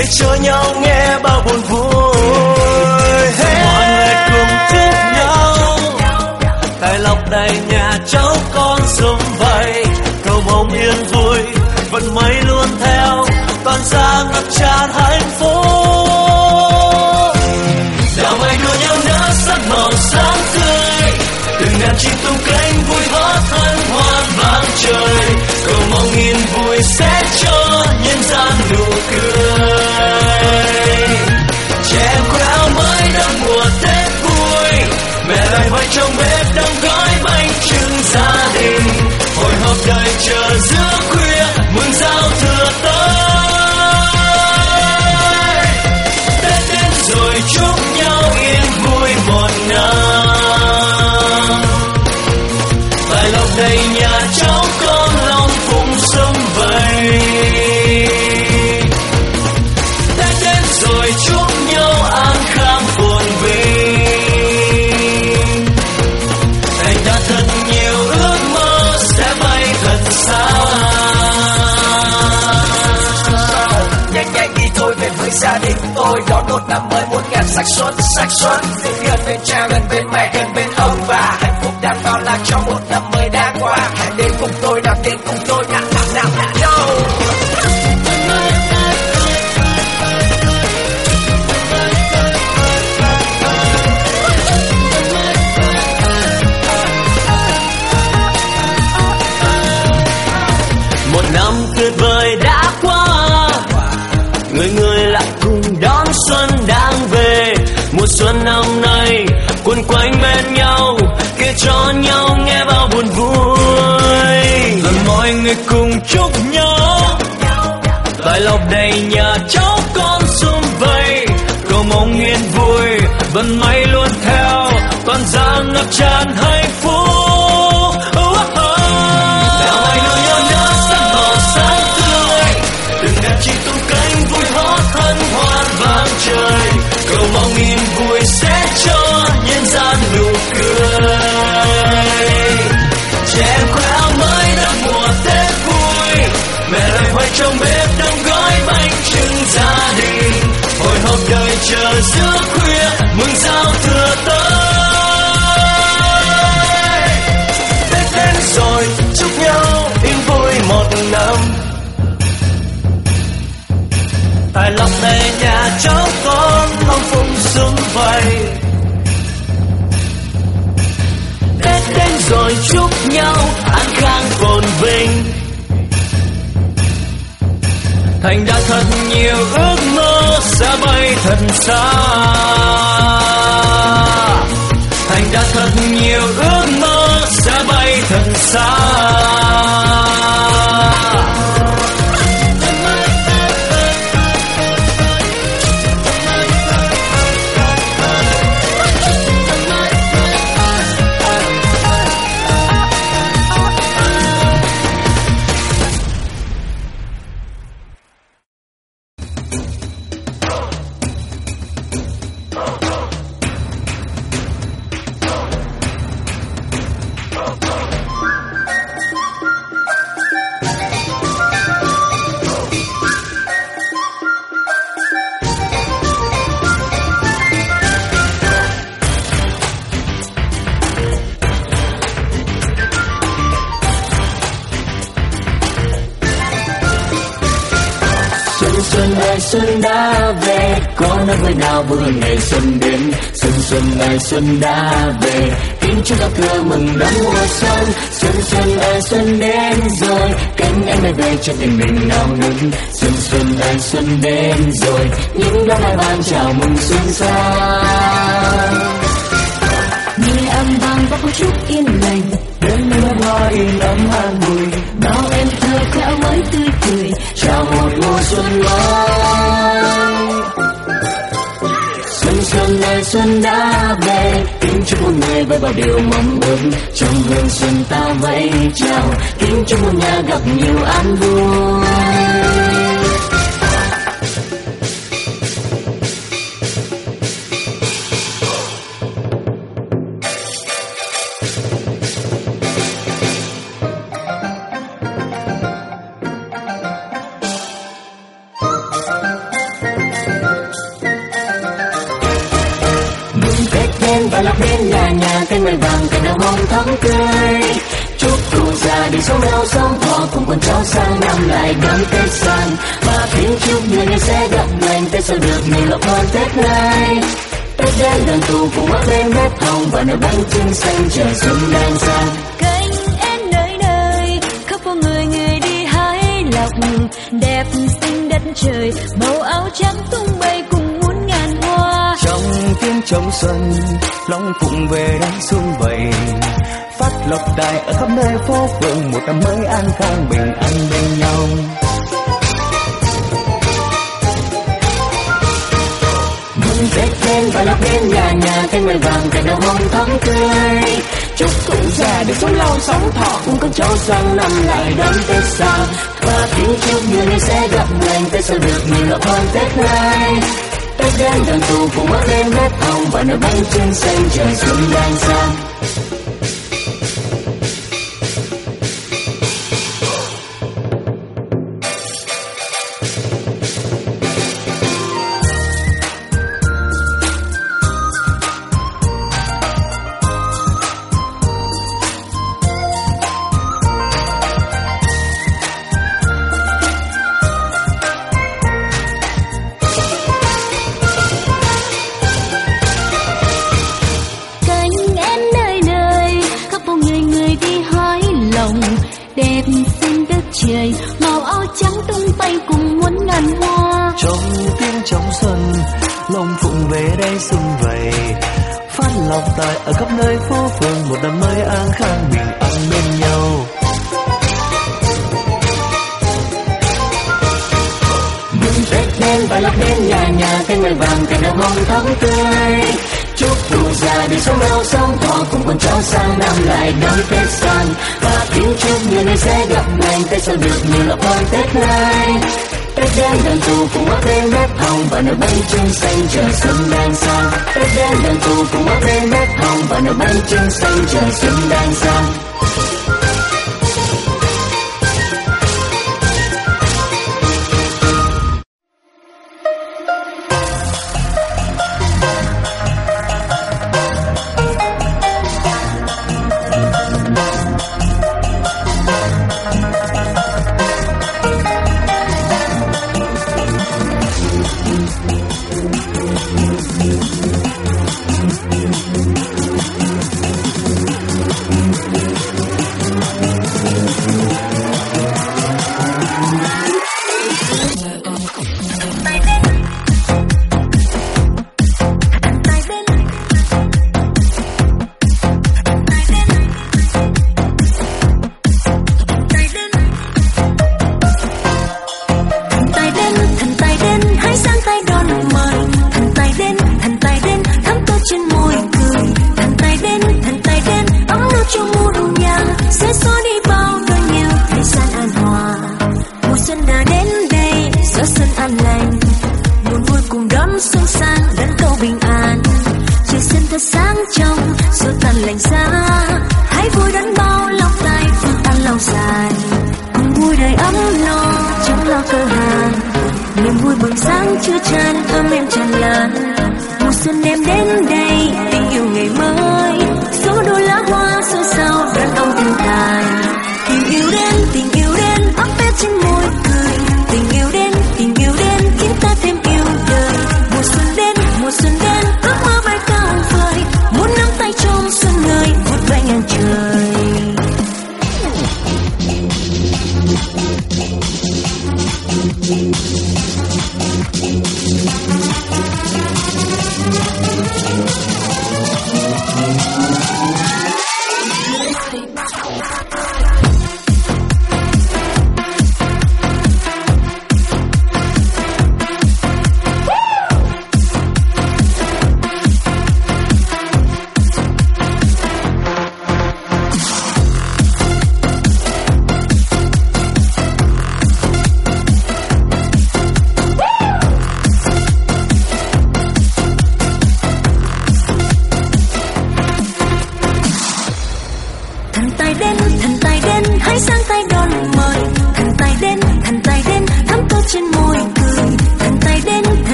kể cho nhau nghe bao buồn vui. Hey. mọi người cùng chúc nhau. Tài lộc đầy nhà cháu con sum vầy. Cầu mong yên vui, vận may luôn theo. Toàn ra ngập tràn hạnh phúc. Đào mây đua nhau nở sắc màu sáng tươi. Từng đàn chim tung cánh vui hót hân hoan vang trời. Cầu mong yên vui sẽ cho Just tôi đón một năm mới muốn ngàn sắc xuân sắc xuân. Tình gần bên cha, gần bên mẹ, gần bên ông bà. Hạnh phúc đang bao la cho một năm mới đã qua. Hãy đến cùng tôi nào đến cùng tôi nào nào cho nhau nghe bao buồn vui. Rồi mọi người cùng chúc nhau. Tại lộc đầy nhà cháu con sum vầy. Cầu mong yên vui vận may luôn theo. Toàn gia ngập tràn hay. Giữa khuya, mừng giao thừa tới. Tết đến rồi, chúc nhau yên vui một năm. Tài lộc về nhà cháu con long phụng sum vầy. Tết đến rồi, chúc nhau an khang phồn vinh. Thành đã thật nhiều ước sẽ bay thật xa. Thành đã thật nhiều ước mơ sẽ bay thật xa. Xuân đã về. Kính chúc giao thừa mừng đón mùa xuân. Xuân xuân ơi, xuân đến rồi. Cánh em lại về cho tình mình nao nức. Xuân xuân ơi, xuân đến rồi. Những đám mai vàng chào mừng xuân sang nghe âm vang và câu chúc yên lành. Đến mưa hoa in ấm an vui bao em thơ khéo mới tươi cười. Chào một mùa xuân mới. Xuân xuân ơi, xuân đã về một người với bao điều mong ước trong hương xuân ta vẫy chào kính chúc một nhà gặp nhiều an vui. Con cháu sang năm lại đón tết sang và kính chúc người người sẽ gặp lành tết sau được nhiều lộc hơn tết này tết đến đoàn tụ cùng ấp lên bếp hồng và nồi bánh trưng xanh trời xuân đang sang cánh én nơi nơi khắp phố người người đi hái lộc. Đẹp xinh đất trời màu áo trắng tung bay cùng muôn ngàn hoa. Trong tiếng trống xuân long phụng về đây xuân vầy phát lộc tài ở khắp nơi phố phường, một năm mới an khang, bình an bên nhau. Mừng tết đến và lấp đến nhà nhà thêm mây vàng cành đầu hồng thắm tươi. Chúc cụ già được sống lâu sống thọ cùng con cháu sang năm lại đón tết xa. Và kính chúc nhiều người sẽ gặp lành tết sau được nhiều gặp hơn tết này tết đến đoàn tụ cùng mắt lên hết hồng, và nồi bánh trưng xanh trời xuân đang sang Sao tết được như là con tết này. Tết đến đoàn tụ cùng ấp bên bếp hồng và nồi bánh trưng xanh trời xuân đang sang. Tết đến đoàn tụ cùng ấp bên bếp hồng và nồi bánh trưng xanh trời xuân đang sang.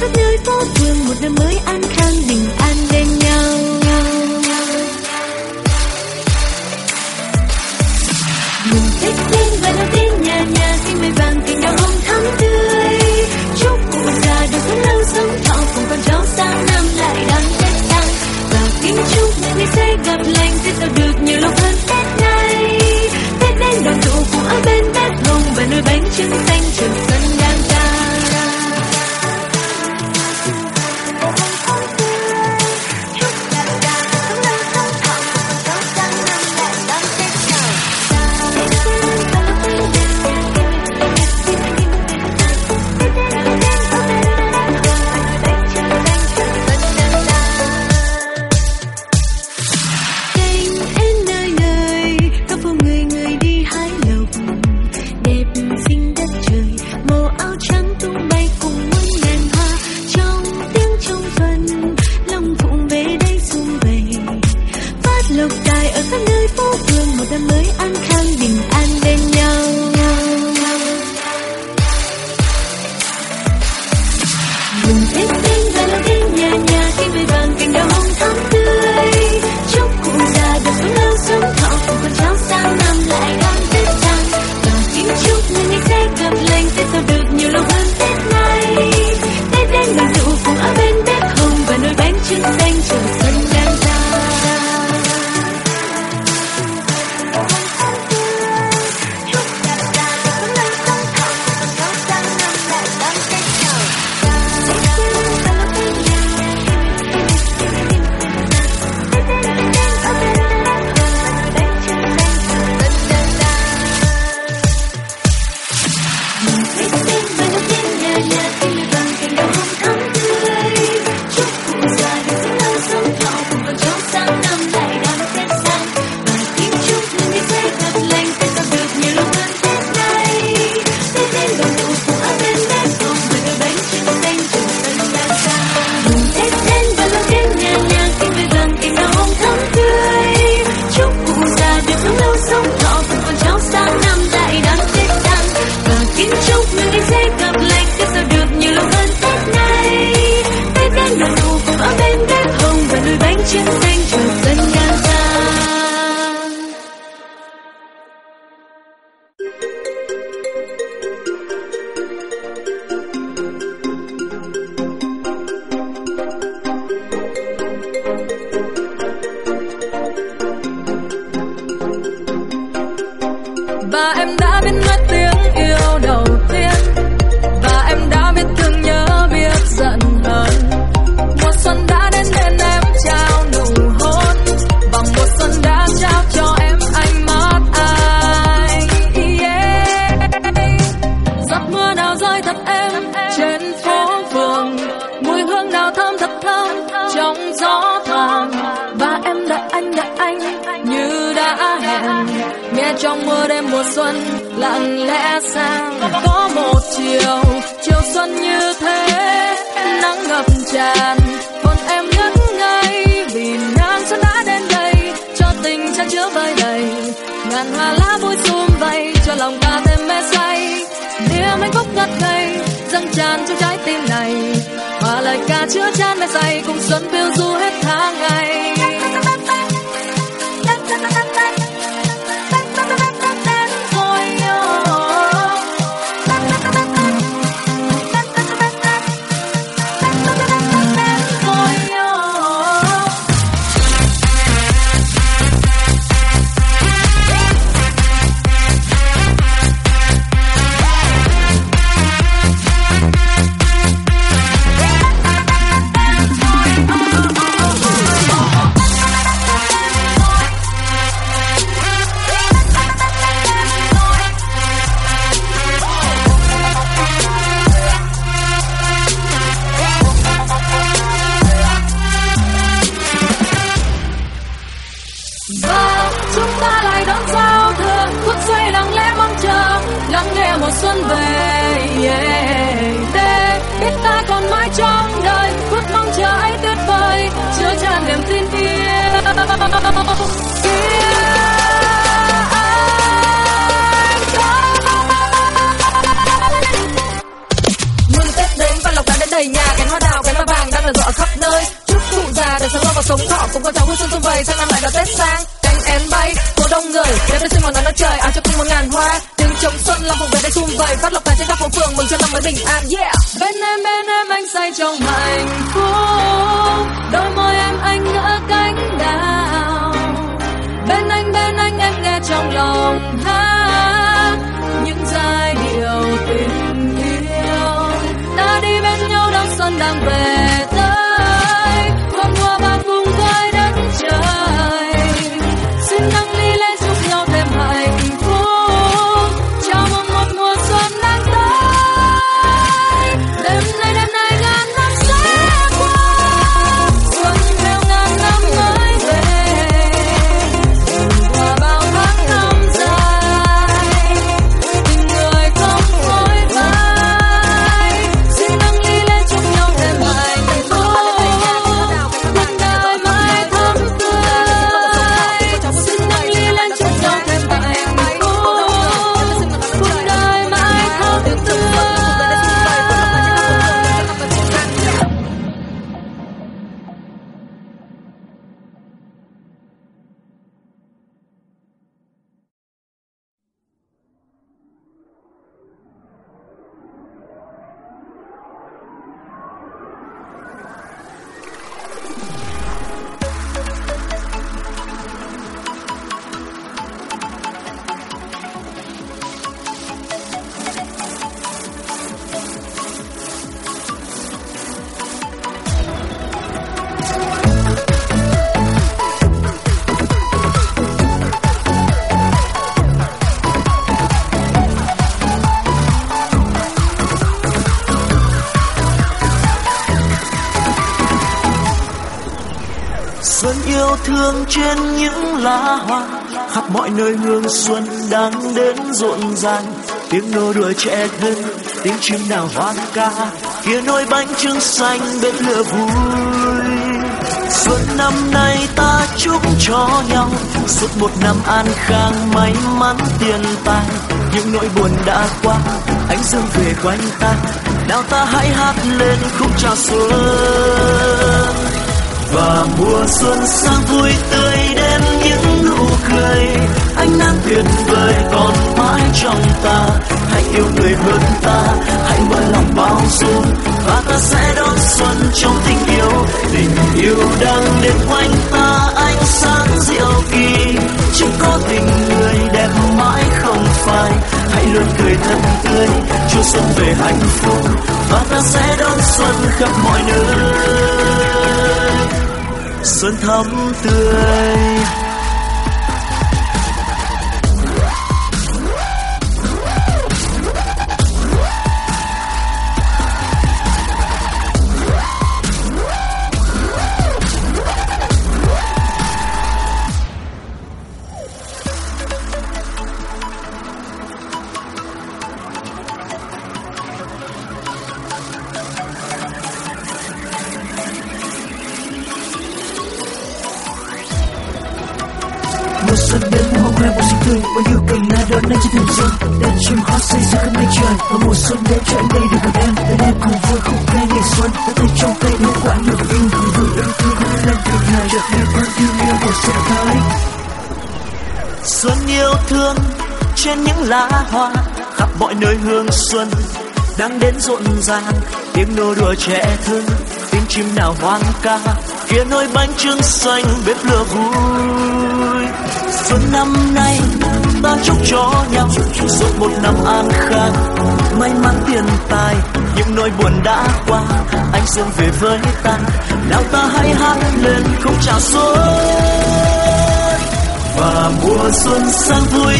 Khắp nơi phố phường một năm mới an trong mưa đêm mùa xuân, lặng lẽ sang. Có một chiều chiều xuân như thế, nắng ngập tràn. Còn em ngất ngây vì nắng xuân đã đến đây. Cho tình trang chứa vơi đầy, ngàn hoa lá vui sum vầy. Cho lòng ta thêm mê say, niềm hạnh phúc ngất ngây, dâng tràn trong trái tim này. Và lời ca chứa chan mê say, cùng xuân phiêu du hết tháng ngày. vầy sang năm lại là tết sang. Cánh én bay phố đông người đẹp lên xin màu nắng đất trời, áo cho cung một ngàn hoa. Tiếng trống xuân long vùng về đây sum vầy. Phát lộc tài trên các phố phường, mừng cho năm mới bình an. Yeah! Bên em bên em, anh say trong hạnh phúc. Đôi môi em, anh ngỡ cánh đào. Bên anh bên anh, em nghe trong lòng hát. Những giai điệu tình yêu. Đã đi bên nhau, đón xuân đang về. Trên những lá hoa, khắp mọi nơi hương xuân đang đến rộn ràng. Tiếng nô đùa trẻ thơ tiếng chim nào hoan ca, kia nồi bánh trưng xanh bếp lửa vui. Xuân năm nay ta chúc cho nhau, suốt một năm an khang may mắn tiền tài. Những nỗi buồn đã qua, ánh dương về quanh ta. Nào ta hãy hát lên khúc chào xuân và mùa xuân sang vui tươi đến những nụ cười. Ánh nắng tuyệt vời còn mãi trong ta. Hãy yêu người hơn ta, hãy mở lòng bao dung. Và ta sẽ đón xuân trong tình yêu. Tình yêu đang đến quanh ta, ánh sáng diệu kỳ. Chúng có tình người đẹp mãi không phai. Hãy luôn cười thật tươi, chúa xuân về hạnh phúc. Và ta sẽ đón xuân khắp mọi nơi xuân thắm tươi. Chim hót say giữa khắp mây trời và mùa xuân đến cho anh đây được gặp em để em cùng vui khúc ca ngày xuân ta tay trong tay nụ quả được yêu hồng vui yêu thương cũng lên từ ngày chợt nghe con yêu yêu mùa xuân tới xuân yêu thương trên những lá hoa khắp mọi nơi hương xuân. Đang đến rộn ràng, tiếng nô đùa trẻ thơ, tiếng chim nào hoang ca. Kia nồi bánh trưng xanh, bếp lửa vui xuân năm nay, ta chúc cho nhau. Suốt một năm an khang, may mắn tiền tài. Những nỗi buồn đã qua, anh xuân về với ta. Nào ta hãy hát lên không chào xuân. Và mùa xuân sang vui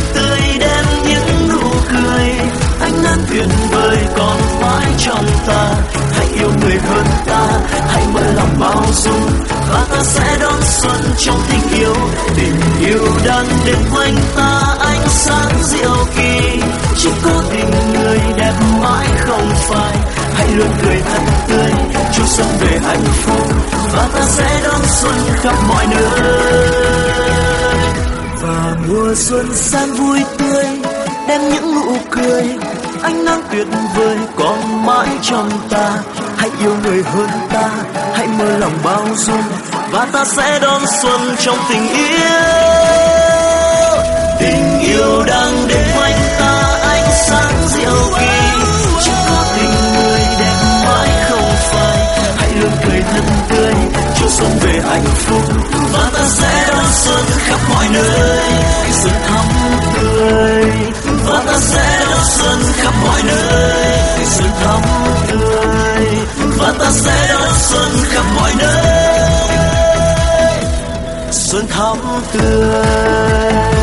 và ta sẽ đón xuân trong tình yêu. Tình yêu đang đến quanh ta, ánh sáng diệu kỳ. Chỉ có tình người đẹp mãi không phải hãy luôn cười thật tươi cho xuân về hạnh phúc. Và ta sẽ đón xuân khắp mọi nơi. Và mùa xuân sang vui tươi, đem những nụ cười, ánh nắng tuyệt vời còn mãi trong ta hãy yêu người hơn ta, hãy mơ lòng bao dung, và ta sẽ đón xuân trong tình yêu. Tình yêu đang đến quanh ta, ánh sáng diệu kỳ. Chỉ có tình người đẹp mãi không phai. Hãy luôn cười thân tươi, cho xuân về hạnh phúc. Và ta sẽ đón xuân khắp mọi nơi. Xuân thắm tươi. Và ta sẽ đón xuân khắp mọi nơi. Xuân thắm tươi và ta sẽ đón xuân khắp mọi nơi. Xuân thắm tươi.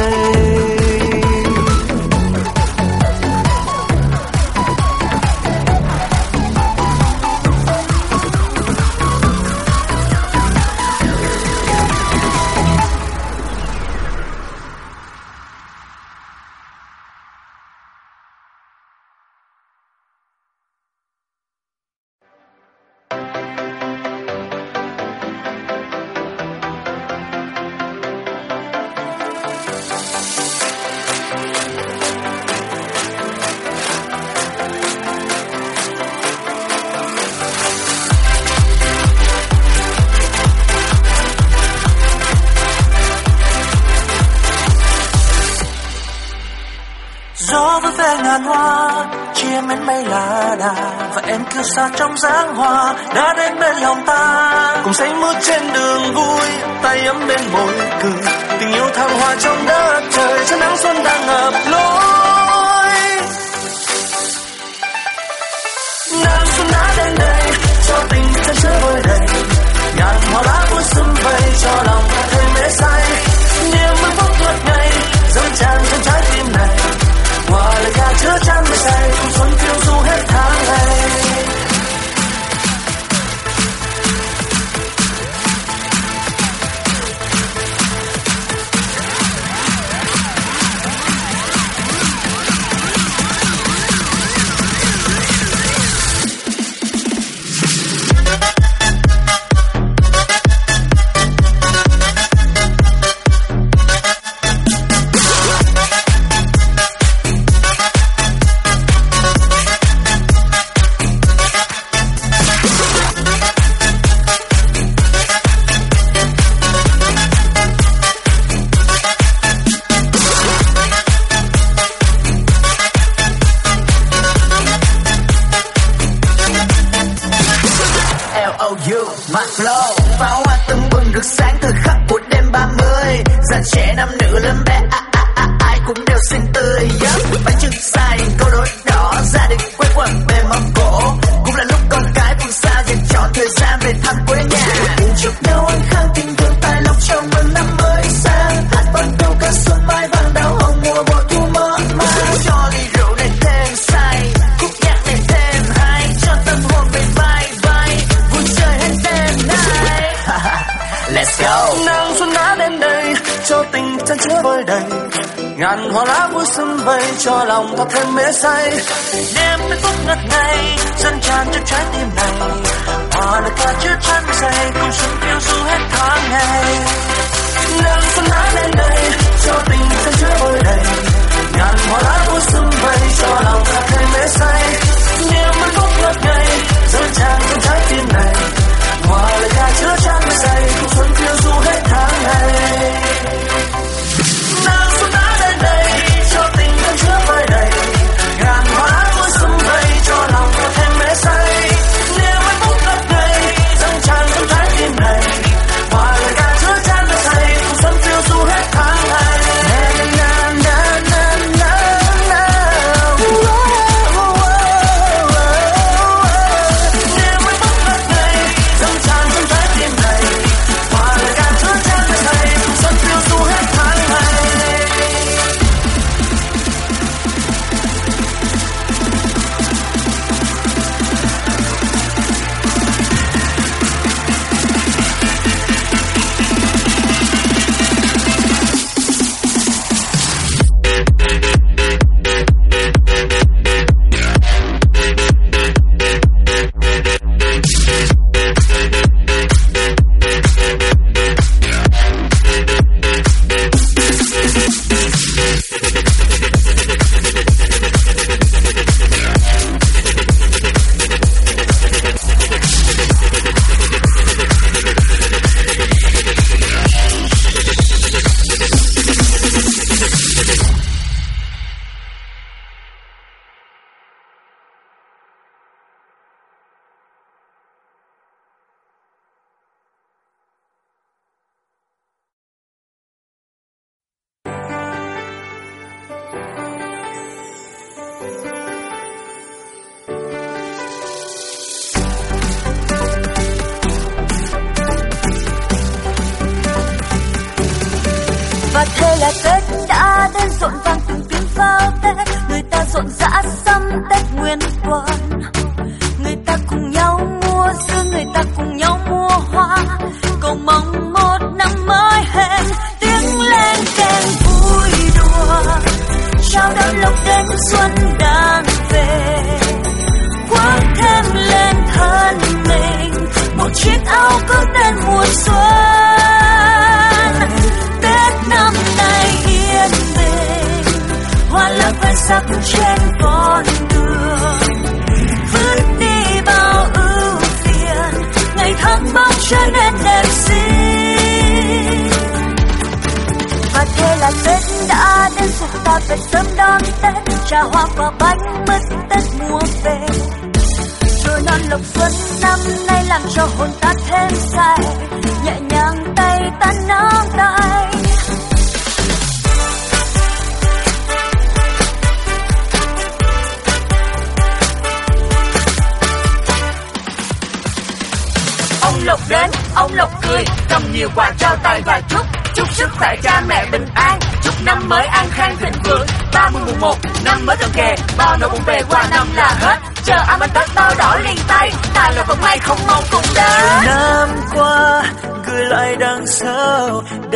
Ta cùng say trên đường vui tay ấm bên môi cười.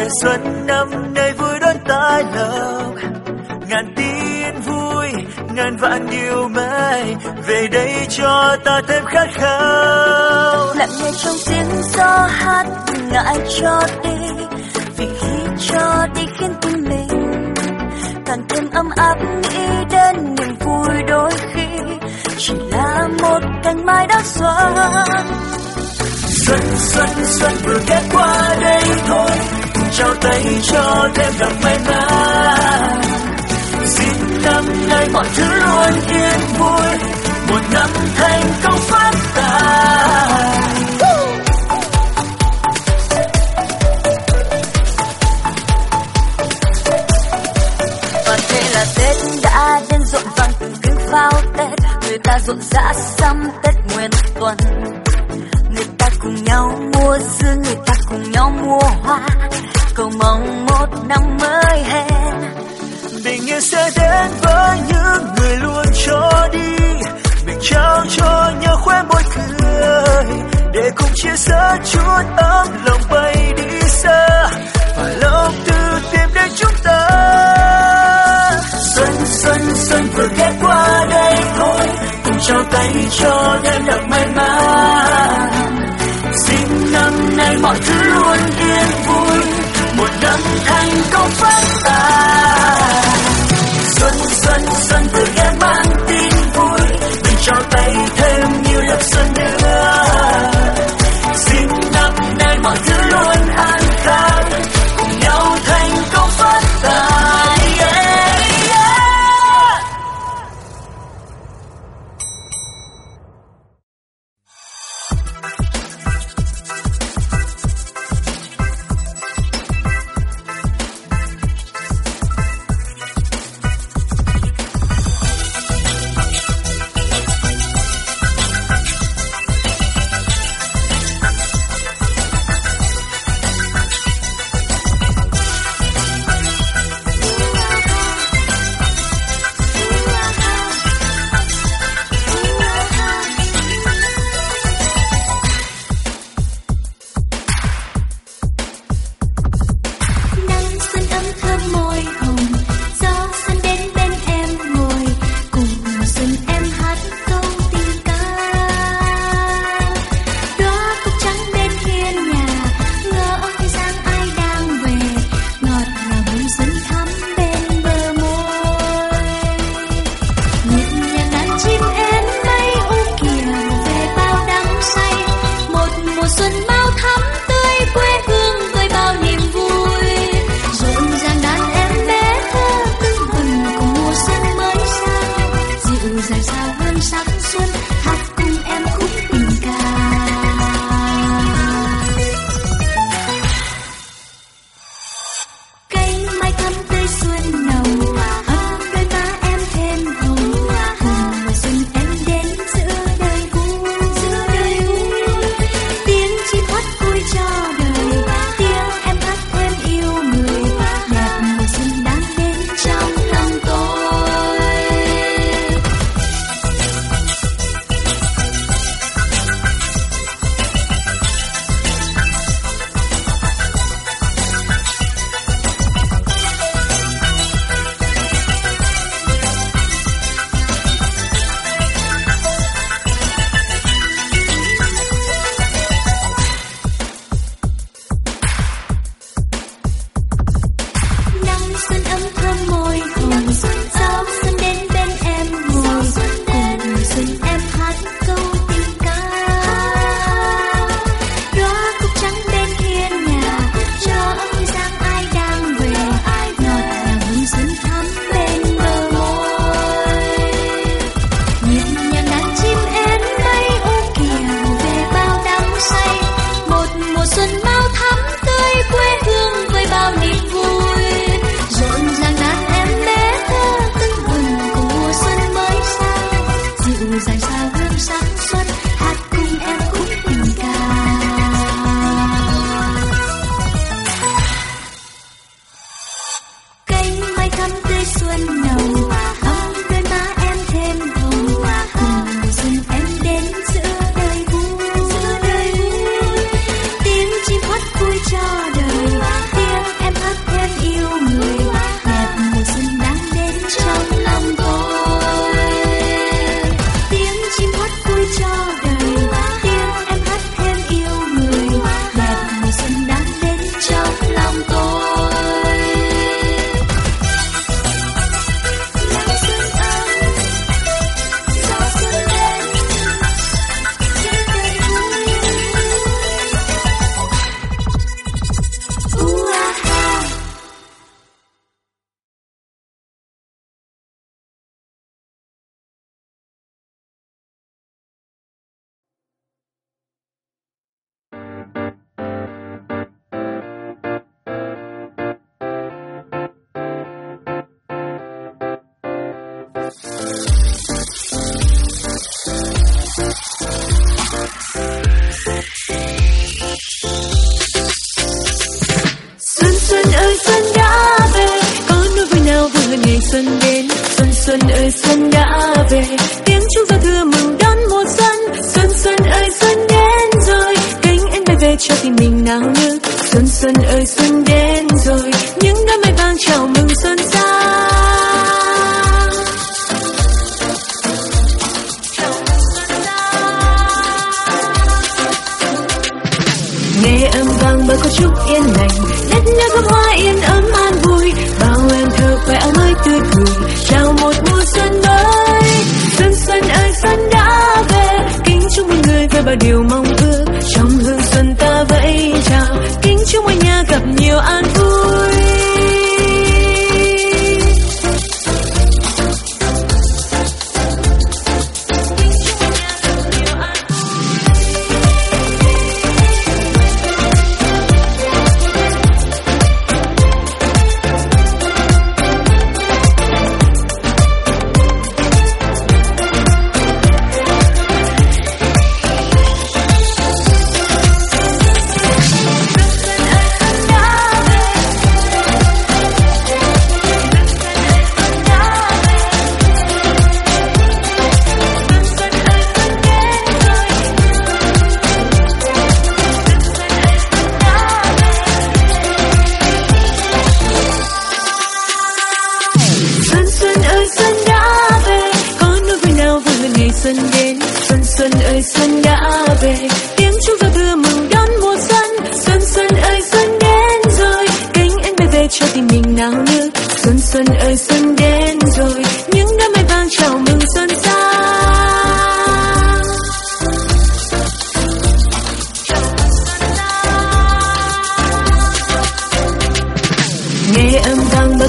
Để xuân năm nay vui đón tai lộc ngàn tin vui ngàn vạn điều may về đây cho ta thêm khát khao. Lặng nghe trong tiếng gió hát ngại cho đi vì khi cho đi khiến tim mình càng thêm ấm áp nghĩ đến niềm vui đôi khi chỉ là một cành mai đã xuân xuân xuân xuân vừa ghé qua đây thôi trao tay cho thêm gặp may mắn xin năm nay mọi thứ luôn yên vui, một năm thành công phát tài. Và thế là tết đã đến rộn vang từng tiếng pháo tết, người ta rộn rã sắm tết nguyên tuần. Người ta cùng nhau mua dưa, người ta cùng nhau mua hoa cầu mong một năm mới hẹn. Bình yên sẽ đến với những người luôn cho đi. Mình trao cho nhau khóe môi cười. Để cùng chia sẻ chút ấm lòng bay đi xa. Và lòng từ tìm đến chúng ta. Xuân xuân xuân vừa ghé qua đây thôi. Cùng trao tay cho em được may mắn xin năm nay mọi thứ thành công phát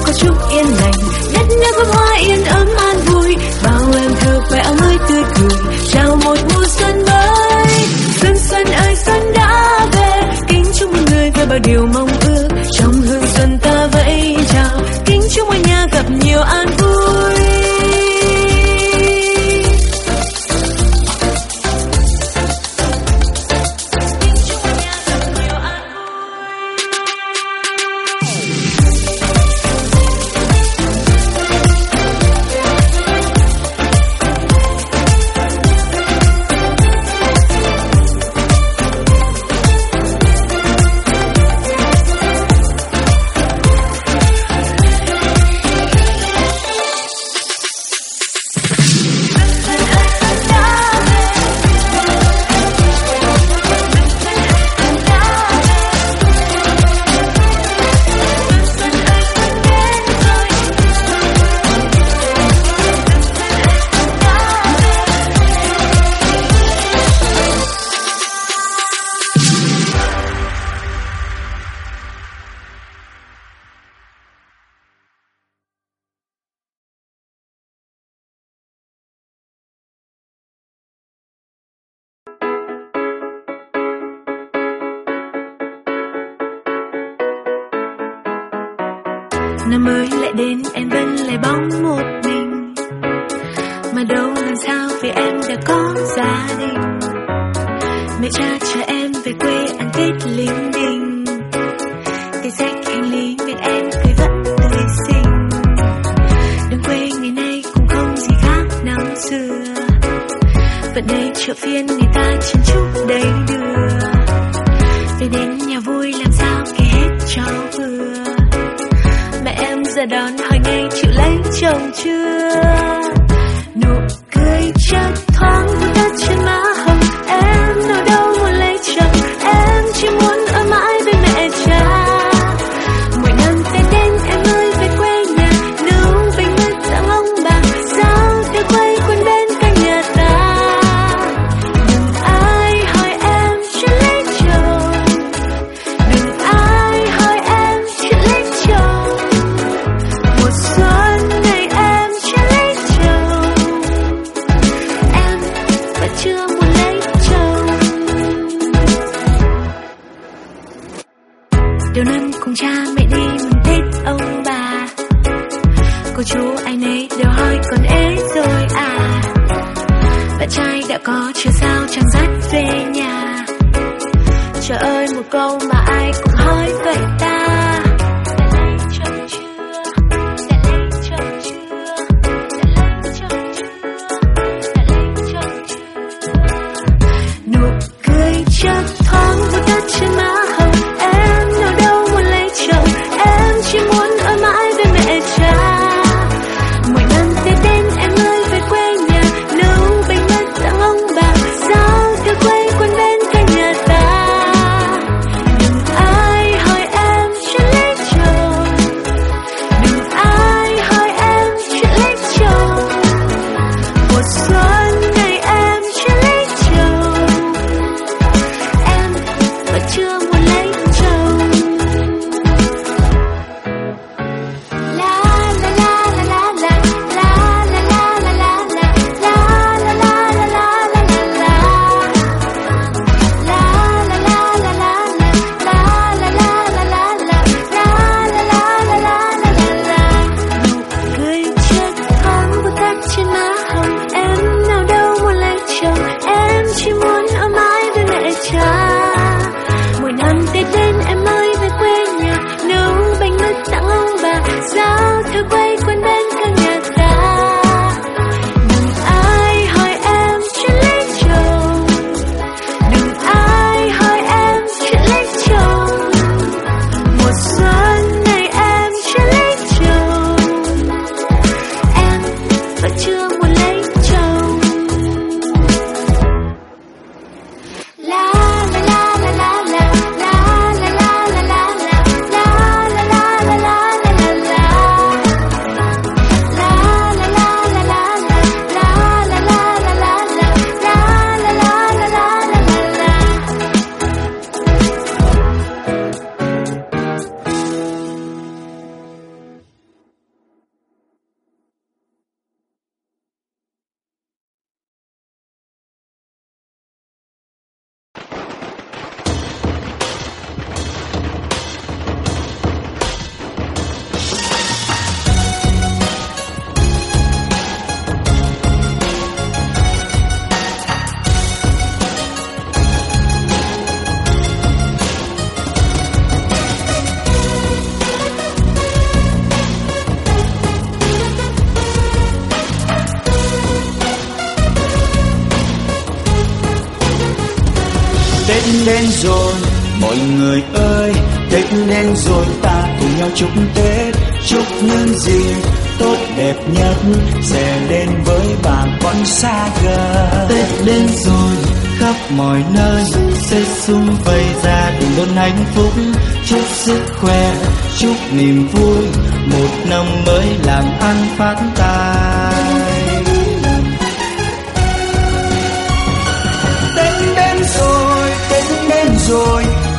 có chút yên lành đất nước hoa yên ấm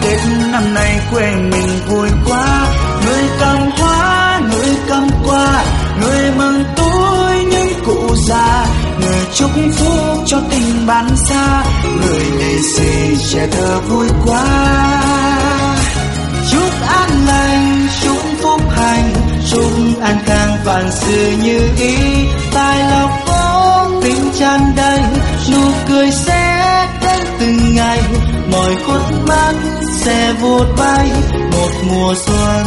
tết năm nay quê mình vui quá. Người cầm hoa, người cầm quà. Người mừng tuổi những cụ già. Người chúc phúc cho tình bạn xa. Người lì xì trẻ thơ vui quá. Chúc an lành, chúc phúc hành chúc an khang vạn sự như ý. Tài lộc có tình tràn đầy. Nụ cười sẽ đến từng ngày. Mọi khuất mắt sẽ vụt bay một mùa xuân.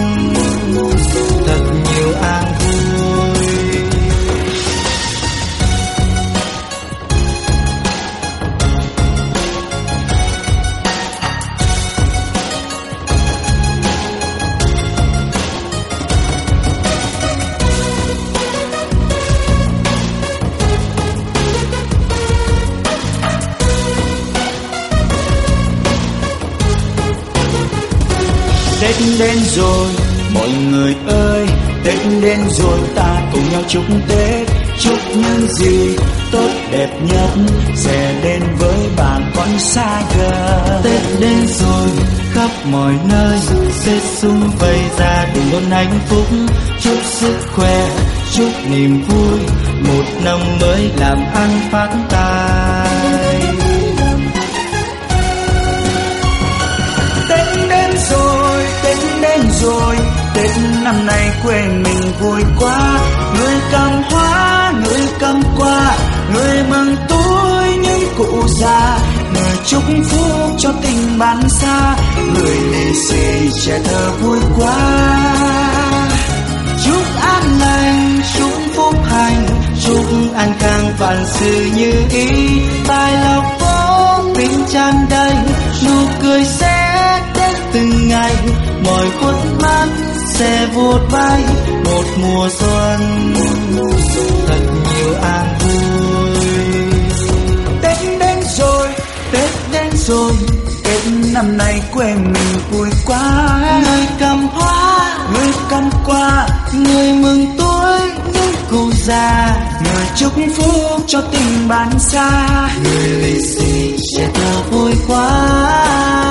Thật nhiều an Tết đến rồi mọi người ơi Tết đến rồi ta cùng nhau chúc Tết Chúc những gì tốt đẹp nhất Sẽ đến với bạn con xa gần Tết đến rồi khắp mọi nơi Tết sum vầy gia đình luôn hạnh phúc. Chúc sức khỏe, chúc niềm vui Một năm mới làm ăn phát tài. Năm nay quê mình vui quá. Người cầm hoa, người cầm quà Người mừng tuổi những cụ già. Người chúc phúc cho tình bạn xa Người lì xì trẻ thơ vui quá. Chúc an lành, chúc phúc hành Chúc an khang vạn sự như ý. Tài lộc có tình tràn đầy Nụ cười sẽ đến từng ngày. Mọi khuất mắt sẽ vút bay Một mùa xuân. Thật nhiều an vui. Tết đến rồi, Tết đến rồi Tết năm nay quê mình vui quá. Người cầm hoa, người cầm quà Người mừng tuổi, những cụ già. Người chúc phúc cho tình bạn xa. Người lì xì trẻ thơ vui quá.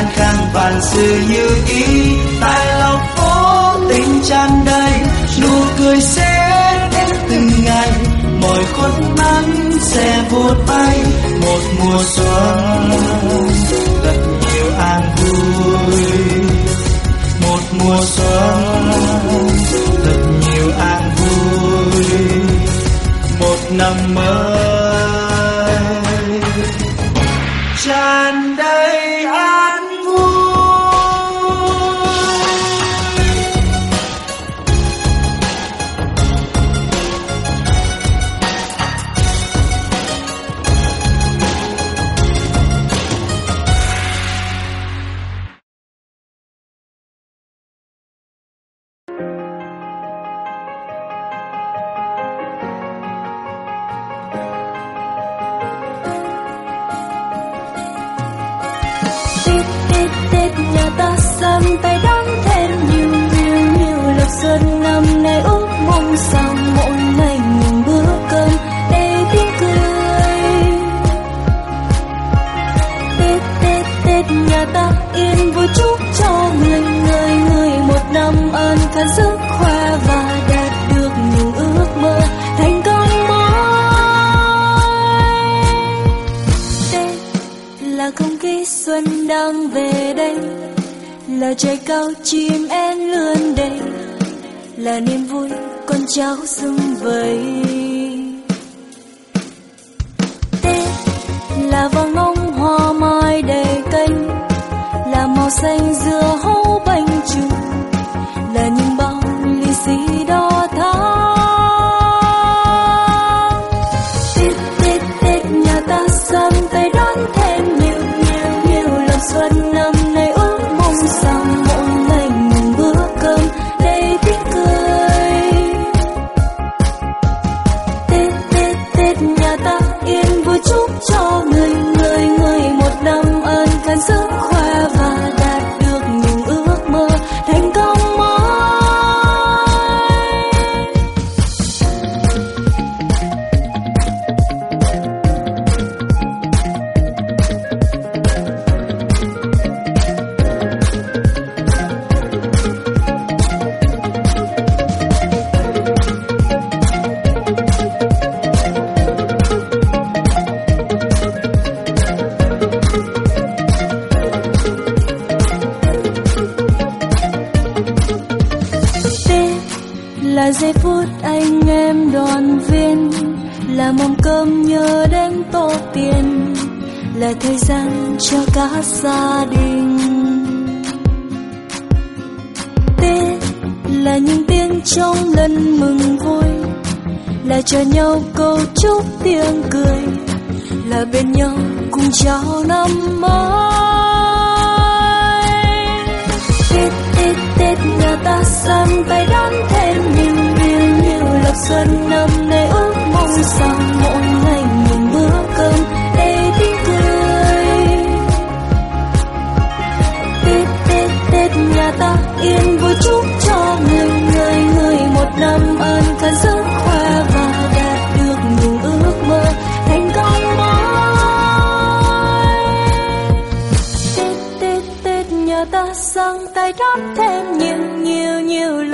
An khang vạn sự như ý tại lòng phố tình tràn đầy Nụ cười sẽ đến từng ngày. Mọi khuất nắng sẽ vụt bay, Một mùa xuân Thật nhiều an vui. Một mùa xuân Thật nhiều an vui. Một năm mới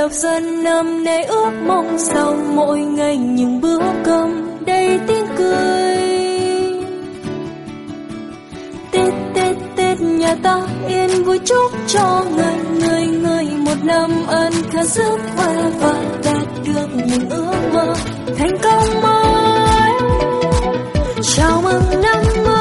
nhiều dân năm nay ước mong sau mỗi ngày những bữa cơm đầy tiếng cười. Tết tết tết, nhà ta yên vui chúc cho người người người một năm an khang sức khỏe và đạt được những ước mơ thành công mới. Chào mừng năm mới.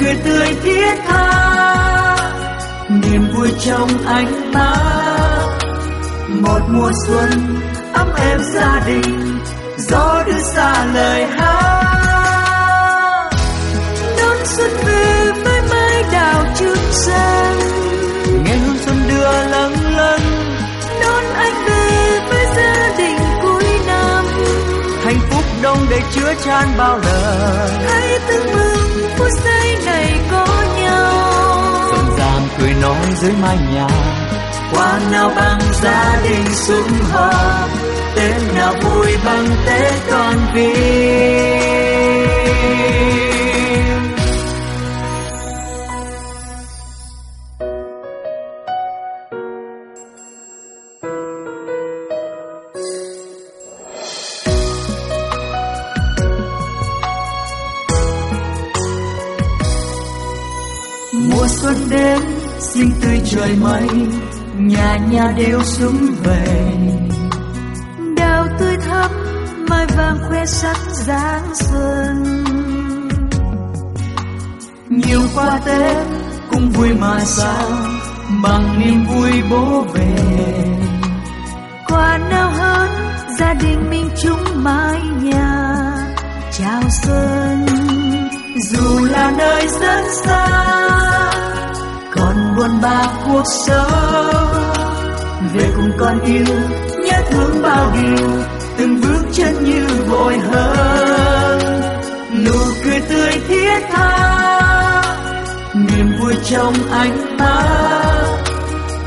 Cười tươi thiết tha. Niềm vui trong ánh mắt. Một mùa xuân ấm êm gia đình. Gió đưa xa lời hát. Đón xuân về với mái đào trường sang chứa chan bao lời. Hãy tương mừng phút giây này có nhau. Rộn ràng cười nói dưới mái nhà qua nào bằng gia đình sum họp tết nào vui bằng tết con viên mây, nhà nhà đều sum vầy. Đào tươi thắm mai vàng khoe sắc dáng xuân. Nhiều qua tết, cũng vui mà sao, bằng niềm vui bố về quà nào hơn, gia đình mình chung mái nhà, chào xuân. Dù là nơi rất xa buồn bã cuộc sống. Về cùng con yêu, nhớ thương bao điều, từng bước chân như vội hơn. Nụ cười tươi thiết tha, niềm vui trong ánh mắt.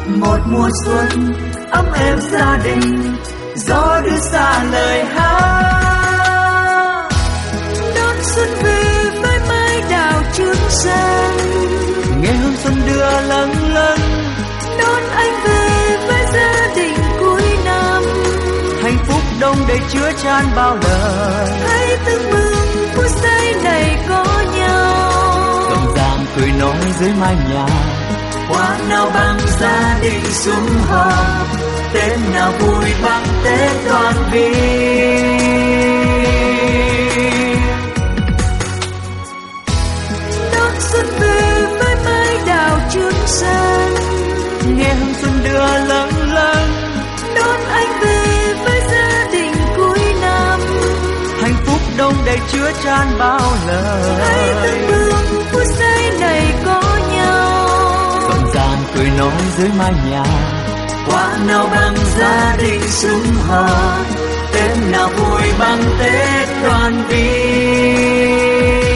Một mùa xuân, ấm êm gia đình, gió đưa xa lời hát. chờ lâng. Đón anh về với gia đình cuối năm. Hạnh phúc đông đầy chứa chan bao lời hãy từng mừng phút giây này có nhau. Rộn ràng cười nói dưới mái nhà. Quán nào bằng gia đình sum họp. Tết nào vui bằng tết toàn viên đưa lâng lâng. Đón anh về với gia đình cuối năm. Hạnh phúc đông đầy chứa tràn bao lời. Hãy tận hưởng phút giây này có nhau. Rộn gian cười nói dưới mái nhà. Quá nào bằng gia đình sum họp tết nào vui bằng tết đoàn viên.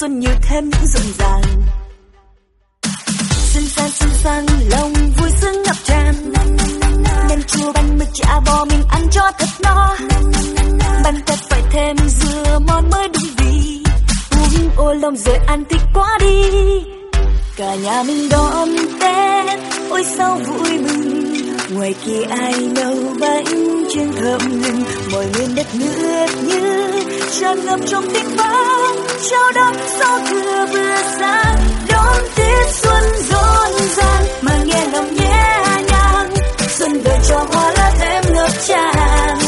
xuân nhiều thêm những rộn ràng. Xuân sang xuân sang, lòng vui sướng ngập tràn. Nem chua bắn mứt chả bò mình ăn cho thật no. Bắn tét phải thêm dưa món mới đúng vị. Uống ô long rồi ăn thích quá đi. Cả nhà mình đón tết, ôi sao vui mừng ngoài kia ai nấu bánh trên thơm lừng mọi miền đất nước như tràn ngập trong tiếng vang chào đón sao thừa vừa sáng đón tiết xuân rộn ràng. Mà nghe lòng nhẹ nhàng, xuân về cho hoa lá thêm ngập tràn.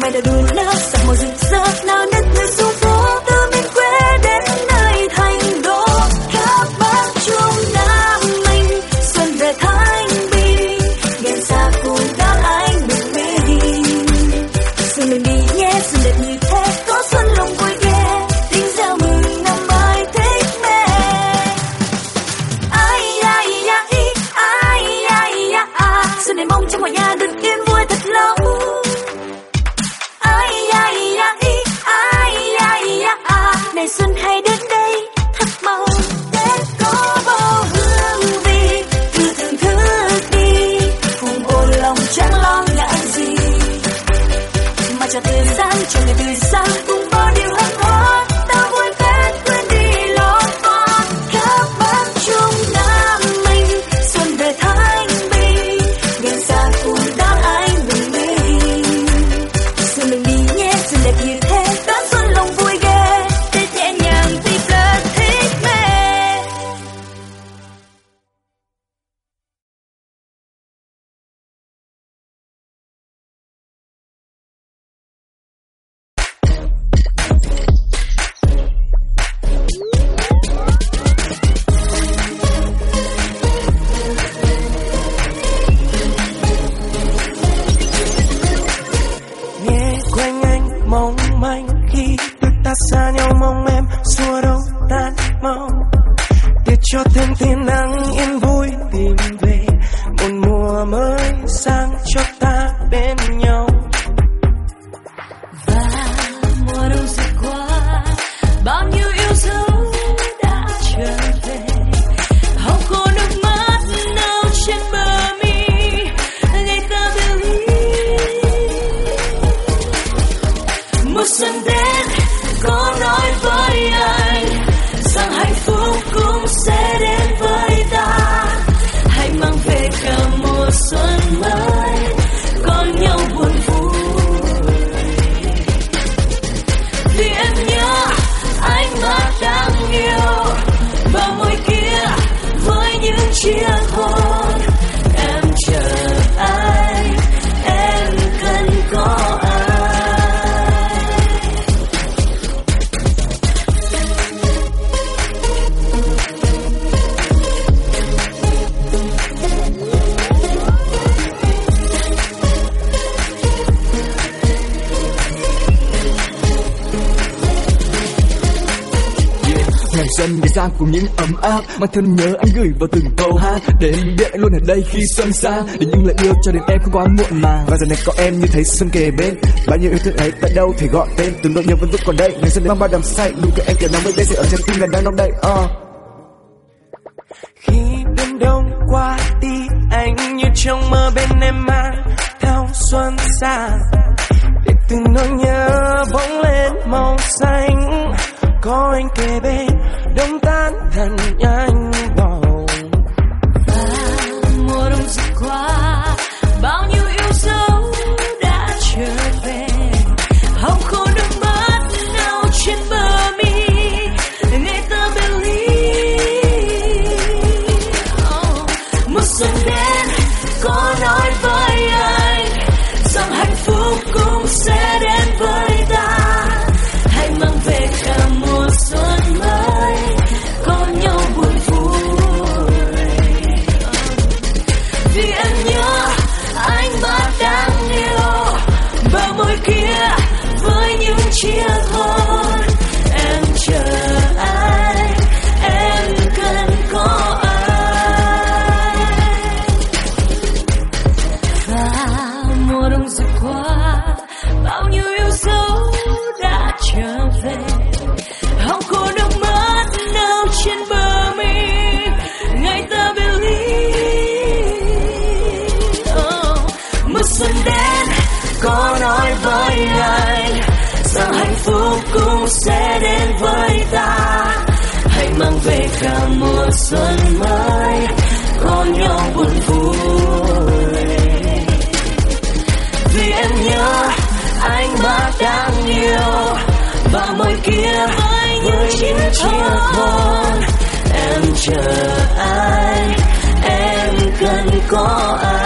Mày đã đùi nước sắc màu rực rỡ nào nét người xuống sang cùng những ấm áp mang thân nhớ anh gửi vào từng câu hát. Để em biết anh luôn ở đây khi xuân sang để những lời yêu cho đến em không quá muộn màng. Và giờ này có em như thấy xuân kề bên, bao nhiêu yêu thương ấy tại đâu thì gọi tên. Từng nỗi nhớ vẫn vẫn còn đây, ngày xuân đến mang bao đầm say nụ cười em kiểu nắng mới đây sẽ ở trên tim gần đang nóng đầy uh. Ờ. khi đêm đông qua đi, anh như trong mơ bên em mang theo xuân sang để từng nỗi nhớ bỗng lên màu xanh, có anh kề bên tan thật nhanh cả mùa xuân mới có nhau buồn vui. Vì em nhớ anh mắt đáng yêu, và môi kia với những chiếc hôn, em chờ ai, em cần có ai.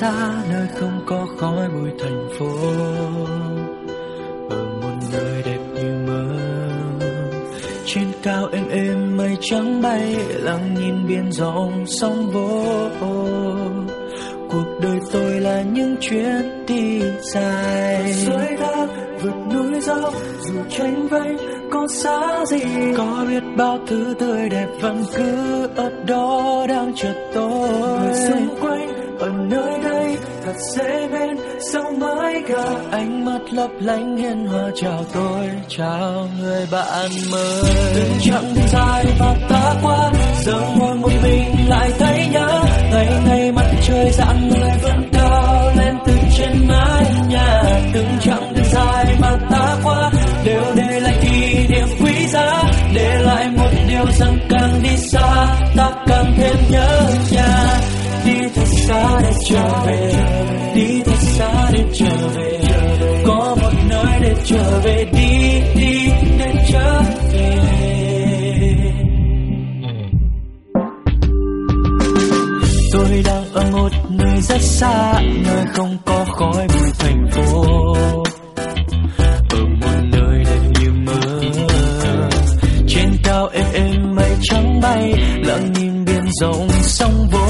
Xa nơi không có khói bụi thành phố. Ở một nơi đẹp như mơ. Trên cao êm êm mây trắng bay lặng nhìn biển rộng sóng vỗ. Cuộc đời tôi là những chuyến đi dài. Suối thác vượt núi dốc dù tranh vênh có xa gì. Có biết bao thứ tươi đẹp vẫn cứ ở đó đang chờ tôi. Người xung dễ bên sau mái gặp ánh mắt lấp lánh hiền hòa. Chào tôi, chào người bạn mới. Từng chặng đường dài mà ta qua giờ ngồi một mình lại thấy nhớ. Ngày ngày mặt trời dạng người vẫn cao lên từ trên mái nhà. Từng chặng đường dài mà ta qua, đều để lại kỷ niệm quý giá. Để lại một điều rằng càng đi xa, ta càng thêm nhớ nhà xa để trở về đi thật xa để trở về có một nơi để trở về đi đi để trở về tôi đang ở một nơi rất xa, nơi không có khói bụi thành phố. Ở một nơi đẹp như mơ. Trên cao êm êm mây trắng bay, lặng nhìn biển rộng sông vô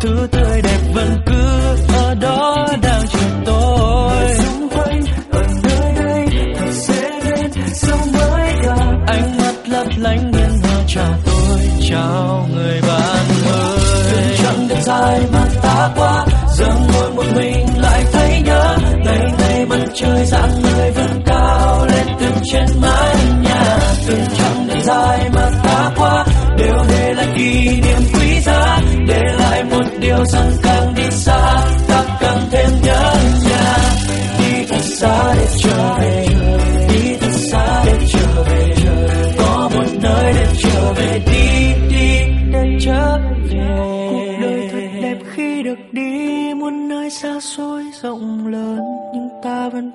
thứ tươi đẹp vẫn cứ ở đó đang chờ tôi. Xung quanh ở nơi đây thật dễ bên sao mới gặp ánh mắt lấp lánh hiền hòa chào tôi chào người bạn mới. Từng chặng đường dài mà ta qua giờ ngồi một mình lại thấy nhớ. Ngày ngày mặt trời dạng người vẫn cao lên từng trên mái nhà. Từng chặng đường dài mà ta qua đều để lại kỷ niệm quý giá Yêu dần rằng càng đi xa ta càng thêm nhớ nhà. Đi thật xa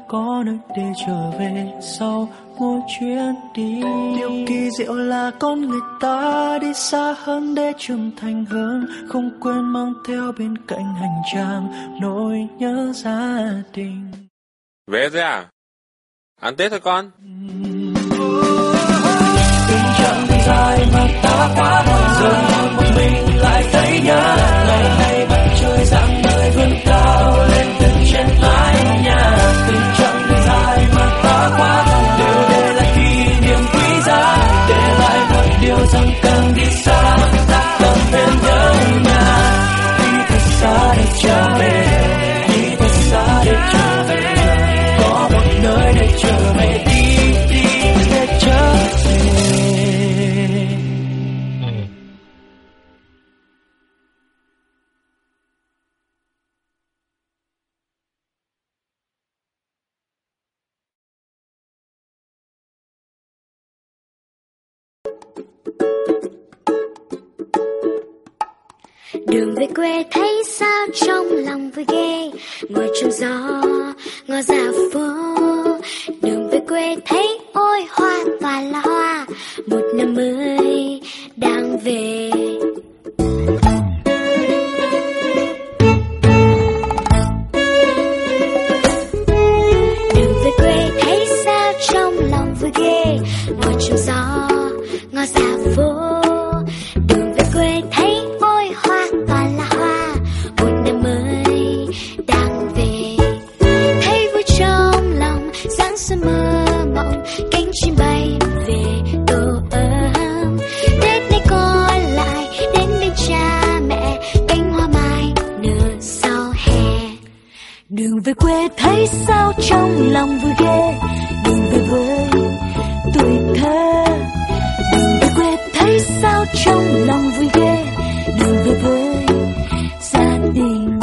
có nơi để trở về sau mỗi chuyến đi điều kỳ diệu là con người ta đi xa hơn để trưởng thành hơn không quên mang theo bên cạnh hành trang nỗi nhớ gia đình Về rồi à? Ăn Tết thôi con. chặng đường dài mà ta qua giờ ngồi một mình lại thấy nhớ ngày nay mặt trời dạng người vươn cao lên từng trên mái qua đều để lại kỷ niệm quý giá, để lại một điều rằng càng đi xa. ta Đường về quê thấy sao trong lòng vui ghê. Ngồi trong gió, ngó ra phố. Đường về quê thấy ôi hoa toàn là hoa. Một năm mới đang về. Đường về quê thấy sao trong lòng vui ghê. Ngồi trong gió, ngó ra phố. Về quê thấy sao trong lòng vui ghê. Đường về với tuổi thơ. Đường về quê thấy sao trong lòng vui ghê. Đường về với gia đình.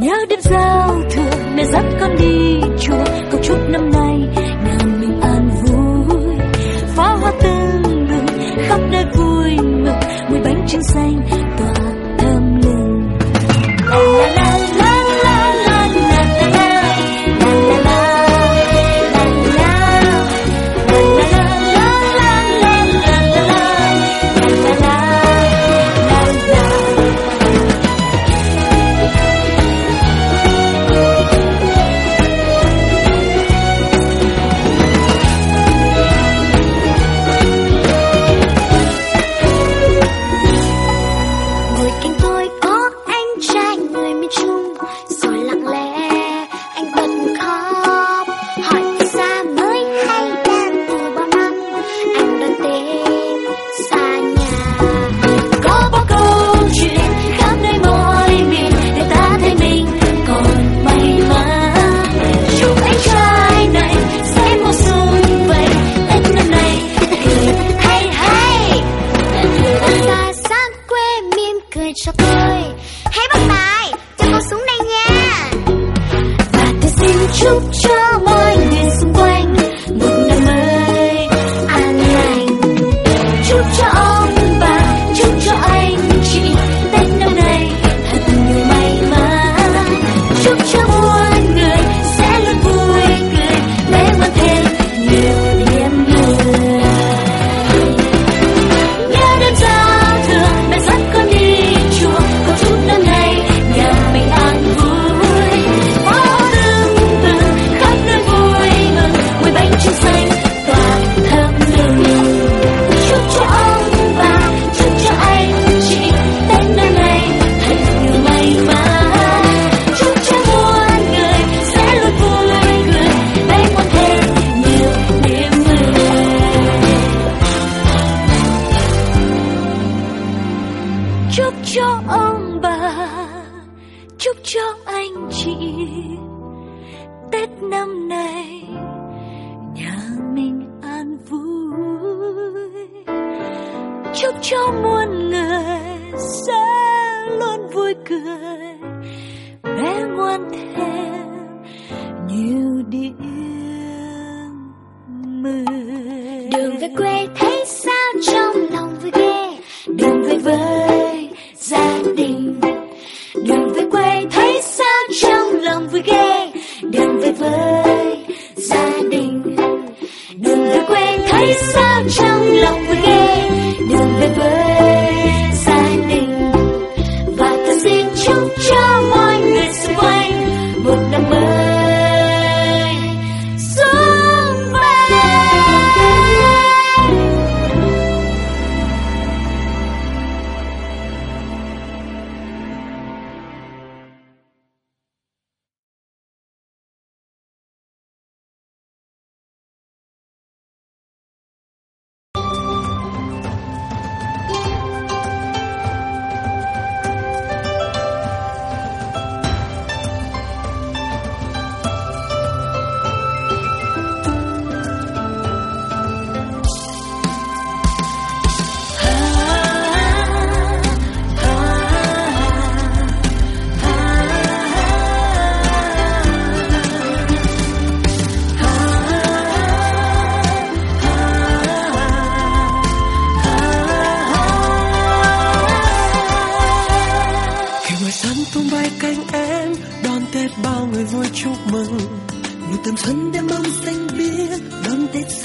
Nhớ đêm giao thừa, mẹ dắt con đi chùa. Cầu chúc năm nay nhà mình an vui. Pháo hoa tưng bừng khắp nơi vui mừng. Mùi bánh trưng xanh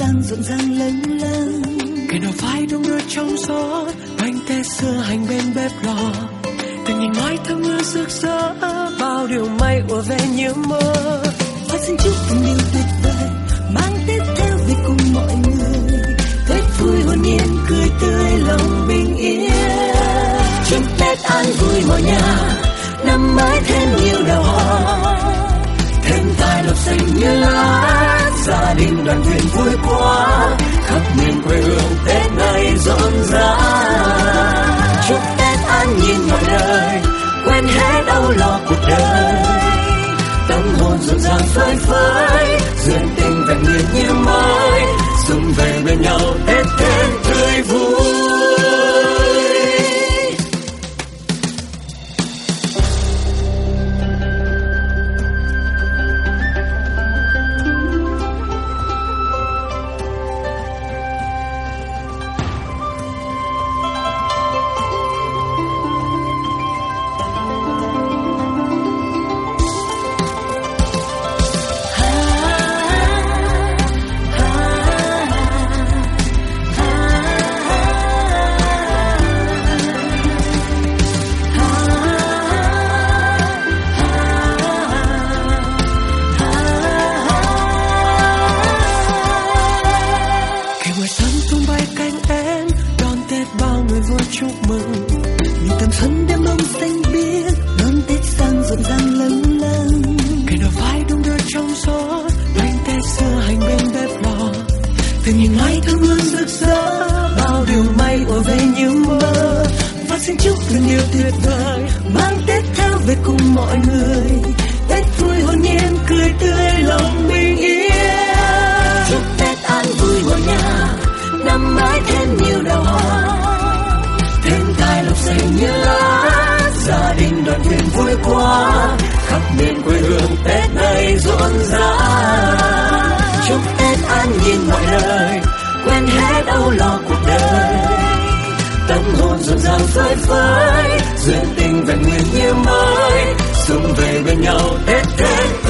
sang rộn ràng lâng lâng. Cây nào vai đông đưa trong gió bánh tết xưa hành bên bếp lò. Từng nhìn mái thơm mưa rực rỡ bao điều may ùa về như mơ. Và xin chúc tình yêu tuyệt vời mang tết theo về cùng mọi người. Tết vui hồn nhiên cười tươi lòng bình yên. Chúc tết an vui mọi nhà năm mới thêm nhiều đào hoa. Thêm tài lộc xanh như lá gia đình đoàn viên vui quá, khắp miền quê hương tết này rộn rã. Chúc tết an nhiên mọi đời quên hết âu lo cuộc đời. Tâm hồn rộn ràng phơi phới, duyên tình vẹn nguyên như mới. Xung về bên nhau tết thêm tươi vui. Mọi người. Tết vui hồn nhiên, cười tươi, lòng bình yên. Chúc tết an vui mọi nhà năm mới thêm nhiều đào hoa. Thêm tài lộc xanh như lá, gia đình đoàn viên vui quá khắp miền quê hương tết này rộn rã. Chúc tết an nhiên mọi nơi quên hết âu lo cuộc đời. Tâm hồn rộn ràng phơi phới, duyên tình vẹn nguyên như mới xung về bên nhau tết tết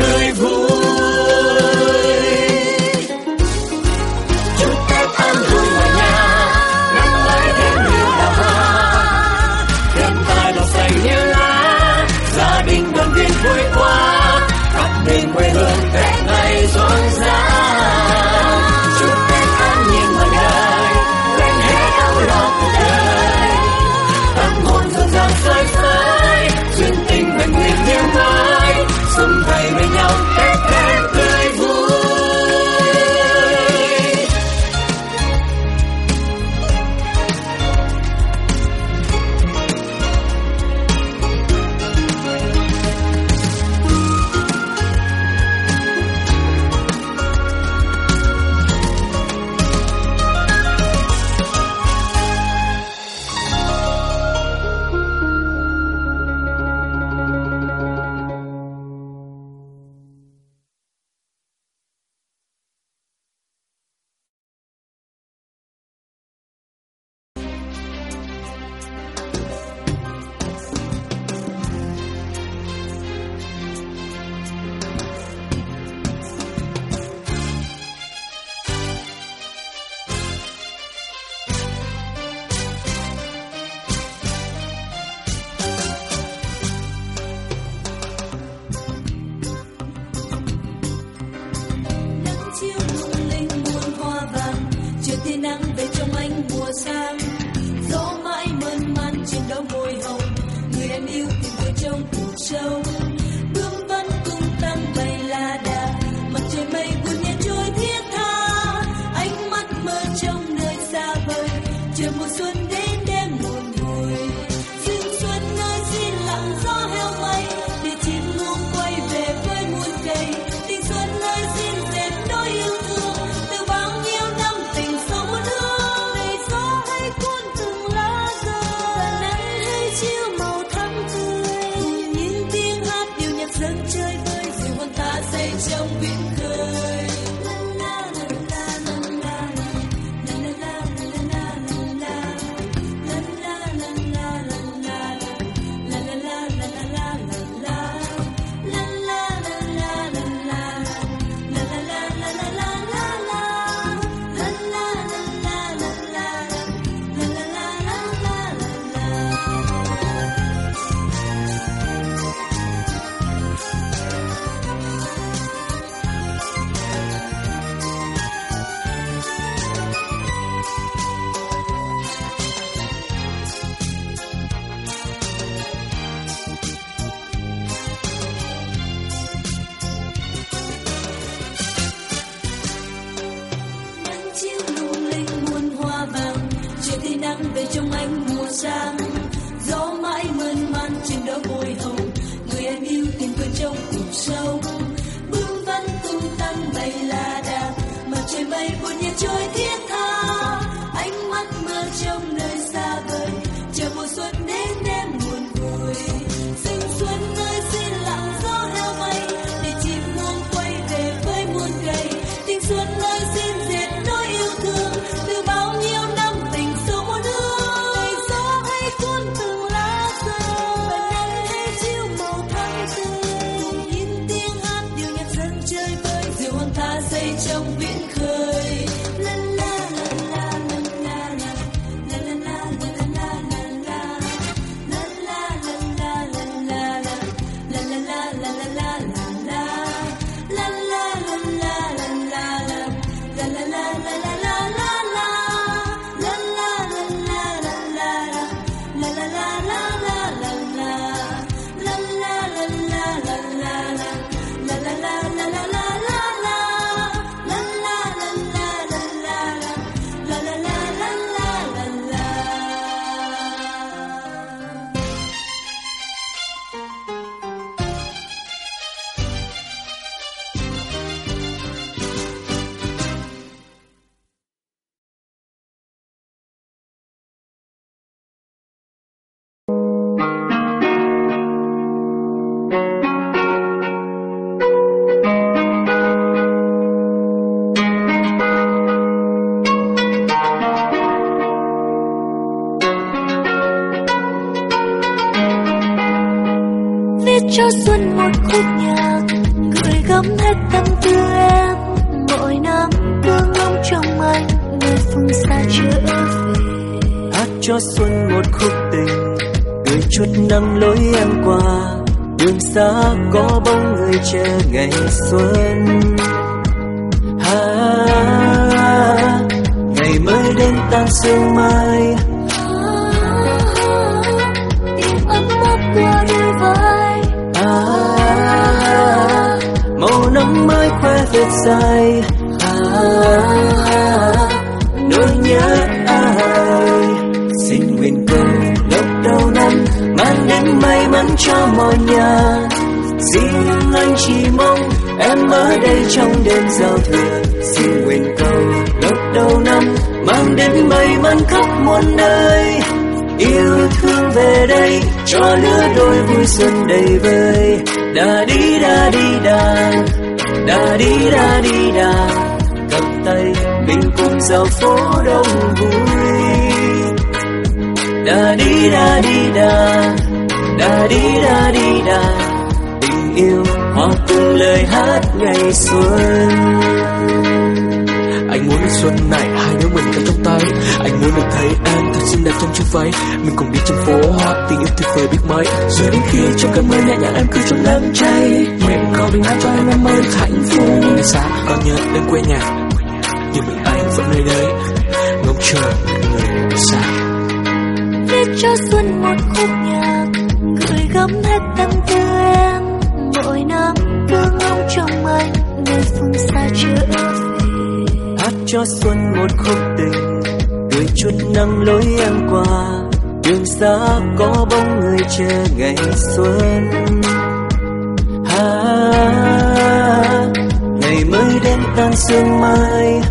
trong sương mai.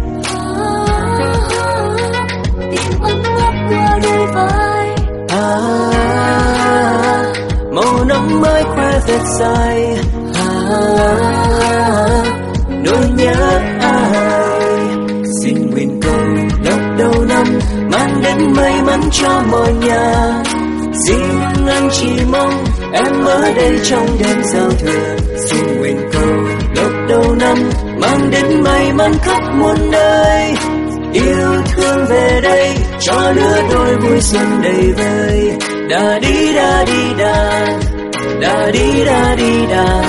Tim ấm áp qua đôi vai à, màu nắng mới khoe vệt dài. À, nỗi nhớ ai. Xin nguyện cầu lộc đầu năm mang đến may mắn cho mọi nhà. Riêng anh chỉ mong em ở đây trong đêm giao thừa. Xin nguyện cầu lộc đầu năm mang đến may mắn khắp muôn nơi. Yêu thương về đây, cho lứa đôi vui xuân đầy vơi. Đã đi đã đi đã đã đi đã đi đã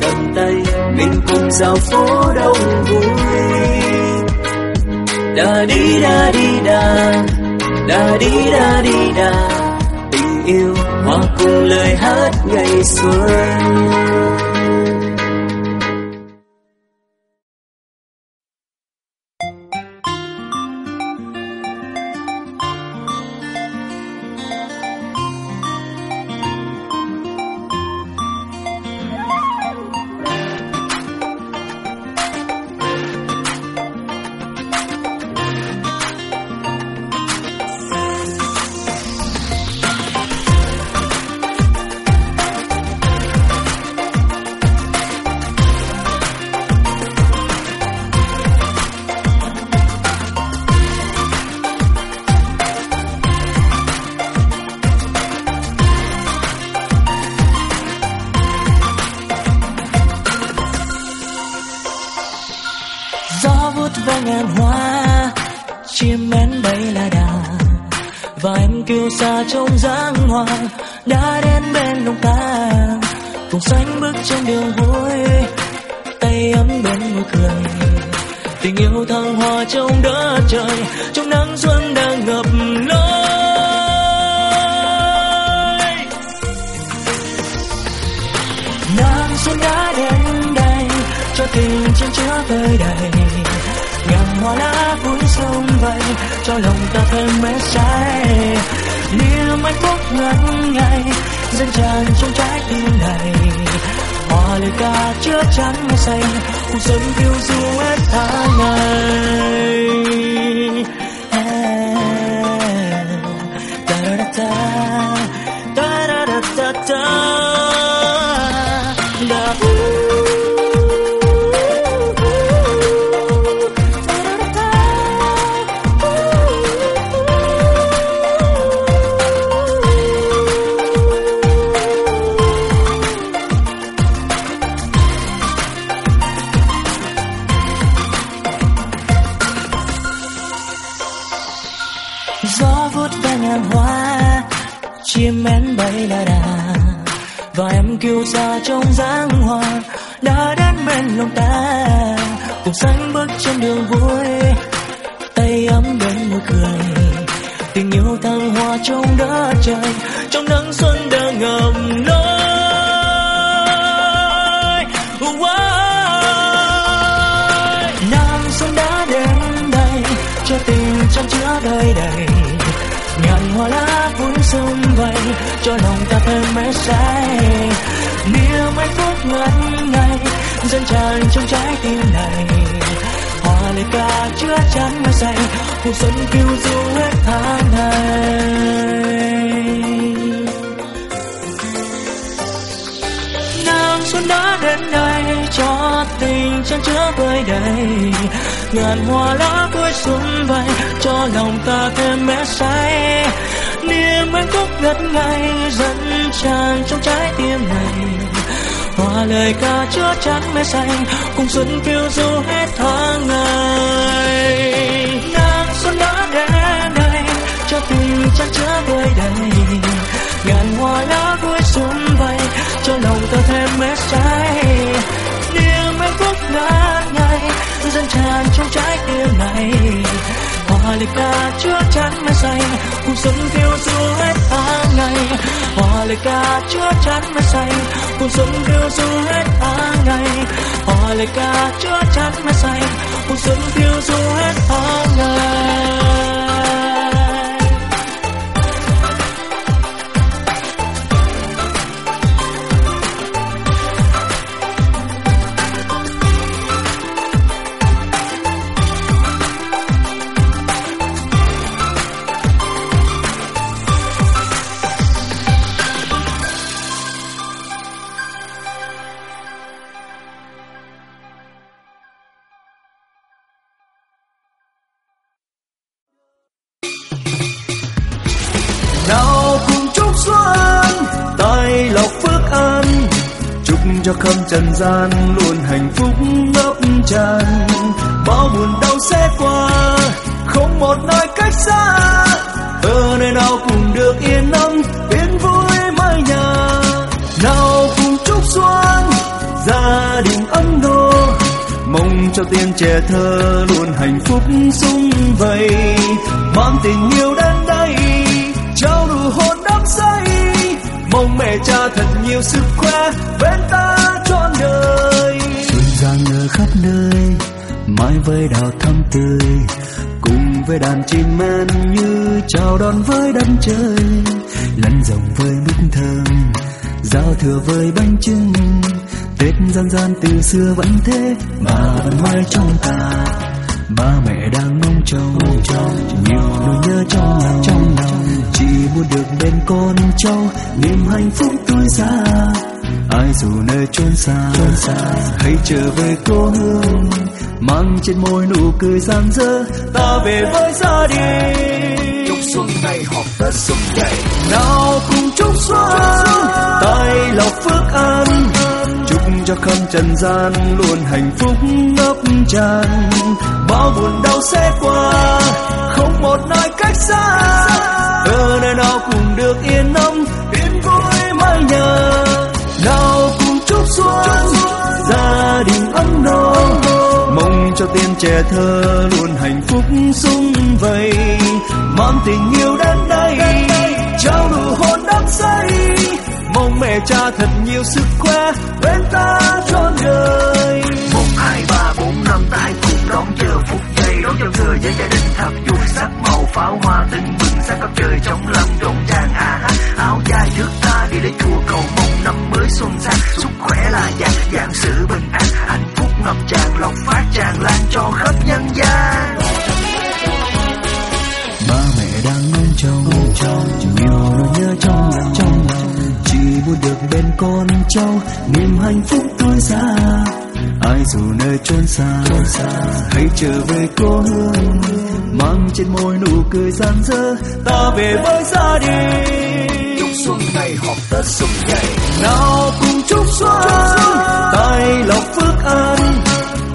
cầm tay, mình cùng dạo phố đông vui. Đã đi đã đi đã đã đi đã đi đã tình yêu hòa cùng lời hát ngày xuân vút hoa, chim én bay là đà. Và em kêu xa trong dáng hoa, đã đến bên lòng ta. Cùng xanh bước trên đường vui, tay ấm bên môi cười. Tình yêu thăng hoa trong đất trời, trong nắng xuân đang ngầm lối Nam xuân đã đến đây, cho tình trong chứa đời đầy hoa lá vui sum vầy cho lòng ta thêm mê say. Niềm hạnh phúc ngất ngây dâng tràn trong trái tim này. Hoa lời ca chứa chắn mê say, cuộc xuân phiêu du hết tháng này. nàng xuân đã đến đây, cho tình chân chứa vơi đầy. Ngàn hoa lá cuối xuân vầy cho lòng ta thêm mê say niềm hạnh phúc ngất ngây dần tràn trong trái tim này. Hoa lời ca chứa chắn mê xanh cùng xuân phiêu du hết tháng ngày. Nàng xuân đã đến đây cho tình chân chứa vơi đầy. Ngàn hoa lá cuối xuân vầy, cho lòng ta thêm mê say. Niềm hạnh phúc ngát ngây dâng tràn trong trái tim này hoa lệ ca chưa chắn mây xanh cuộc sống phiêu du hết tháng ngày. Hoa lệ ca chưa chắn mây xanh cuộc sống phiêu du hết tháng ngày. Hoa lệ ca chưa chắn mây xanh cuộc sống phiêu du hết tháng ngày. Trần gian luôn hạnh phúc ngập tràn. Bao buồn đau sẽ qua, không một nơi cách xa. Ở nơi nào cũng được yên ấm yên vui mái nhà. Nào cùng chúc xuân, gia đình ấm no. Mong cho tiên trẻ thơ luôn hạnh phúc sung vầy. Mang tình yêu đến đây, trao đủ hôn đắm say. Mong mẹ cha thật nhiều sức khỏe bên ta nơi, mãi với đào thắm tươi, cùng với đàn chim men như chào đón với đám trời, lăn rồng với mít thơm, giao thừa với bánh trưng. Tết gian gian từ xưa vẫn thế, mà vẫn mãi trong ta ba mẹ đang mong trông nhiều nỗi nhớ trong lòng. Trong lòng chỉ muốn được bên con cháu niềm hạnh phúc tươi ra. Ai dù nơi chốn xa hãy trở về cô hương. Mang trên môi nụ cười rạng rỡ ta về với gia đình. Chúc xuân này họp tết xuân dậy nào cùng chúc xuân. tay lộc phước an cho khắp trần gian luôn hạnh phúc ngập tràn. Bao buồn đau sẽ qua, không một nơi cách xa. Ở nơi nào cũng được yên ấm yên vui mái nhà nào cùng chúc xuân, gia đình ấm no. Mong cho tiên trẻ thơ luôn hạnh phúc sung vầy. Mang tình yêu đến đây, trao nụ hôn đắm say mong mẹ cha thật nhiều sức khỏe bên ta trọn đời một hai ba bốn năm ta hãy cùng đón chờ phút giây. Đón giao thừa với gia đình thật vui sắc màu pháo hoa tưng bừng sáng khắp trời trong lòng rộn ràng. À hát áo dài trước ta đi đến chùa cầu mong năm mới xuân sang sức khỏe là vàng vạn sự bình an hạnh phúc ngập tràn lộc phát tràn lan cho khắp nhân gian. Ba mẹ đang ngóng trông nhiều nỗi muốn được bên con cháu. Niềm hạnh phúc tươi ra ai dù nơi chốn xa hãy trở về cô hương. Mang trên môi nụ cười rạng rỡ ta về với gia đình. Chúc xuân này họp tết xuân dậy nào cùng chúc xuân. tay lộc phước an.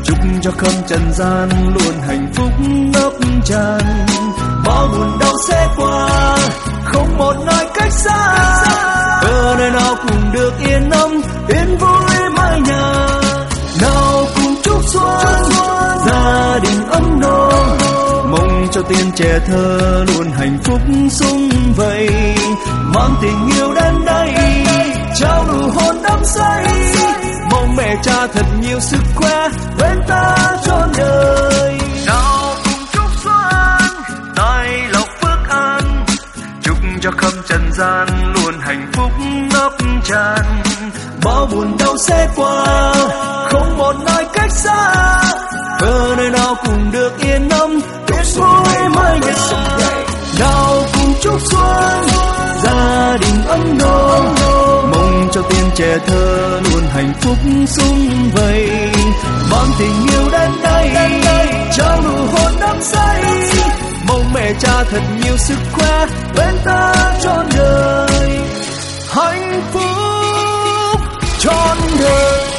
Chúc cho khâm trần gian luôn hạnh phúc ngập tràn. Bao buồn đau sẽ qua không một nơi cách xa nơi nào cũng được yên ấm yên vui mái nhà. Nào cùng chúc xuân, gia đình ấm no. Mong cho tiên trẻ thơ luôn hạnh phúc sung vầy. Mang tình yêu đến đây, trao nụ hôn đắm say. Mong mẹ cha thật nhiều sức khỏe, bên ta cho đời cho khâm trần gian luôn hạnh phúc ngập tràn. Bao buồn đau sẽ qua, không một nơi cách xa. Ở nơi nào cũng được yên ấm biết vui mai ngày nào cùng chúc xuân, gia đình ấm no. Mong cho tiên trẻ thơ luôn hạnh phúc sung vầy. Mang tình yêu đến đây, trao nụ hôn đắm say mẹ cha thật nhiều sức khỏe bên ta trọn đời hạnh phúc trọn đời.